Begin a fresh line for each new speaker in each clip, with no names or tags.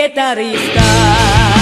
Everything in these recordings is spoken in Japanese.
και τα.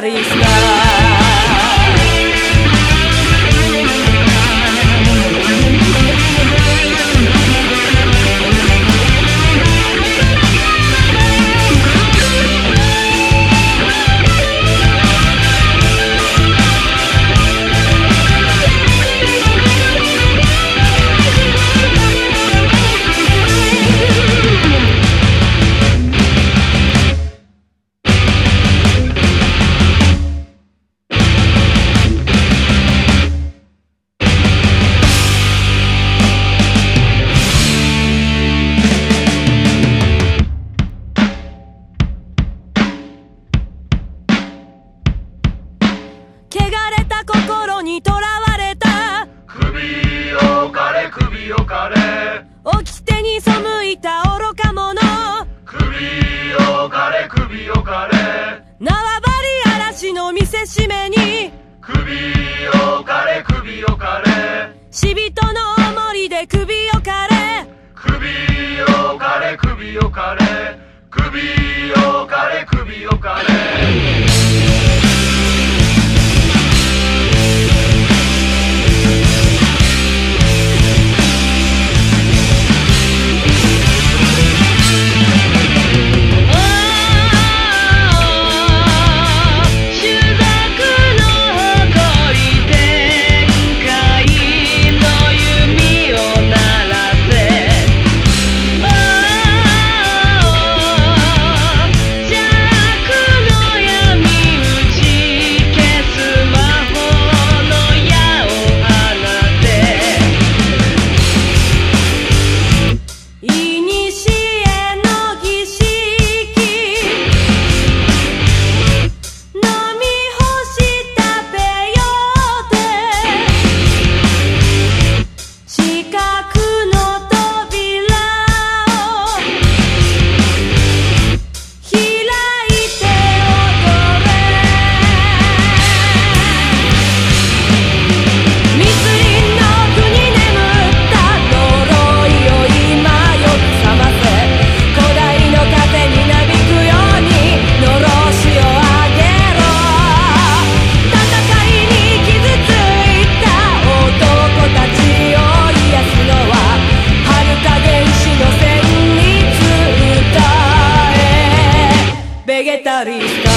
dari Islam よかれ。掟に背いた愚か者。
首よかれ首よかれ。
縄張り嵐の見せしめに。
首よかれ首よかれ。
死人の重りで首よかれ。
首よかれ首よかれ。首よかれ首よかれ。guitarrista.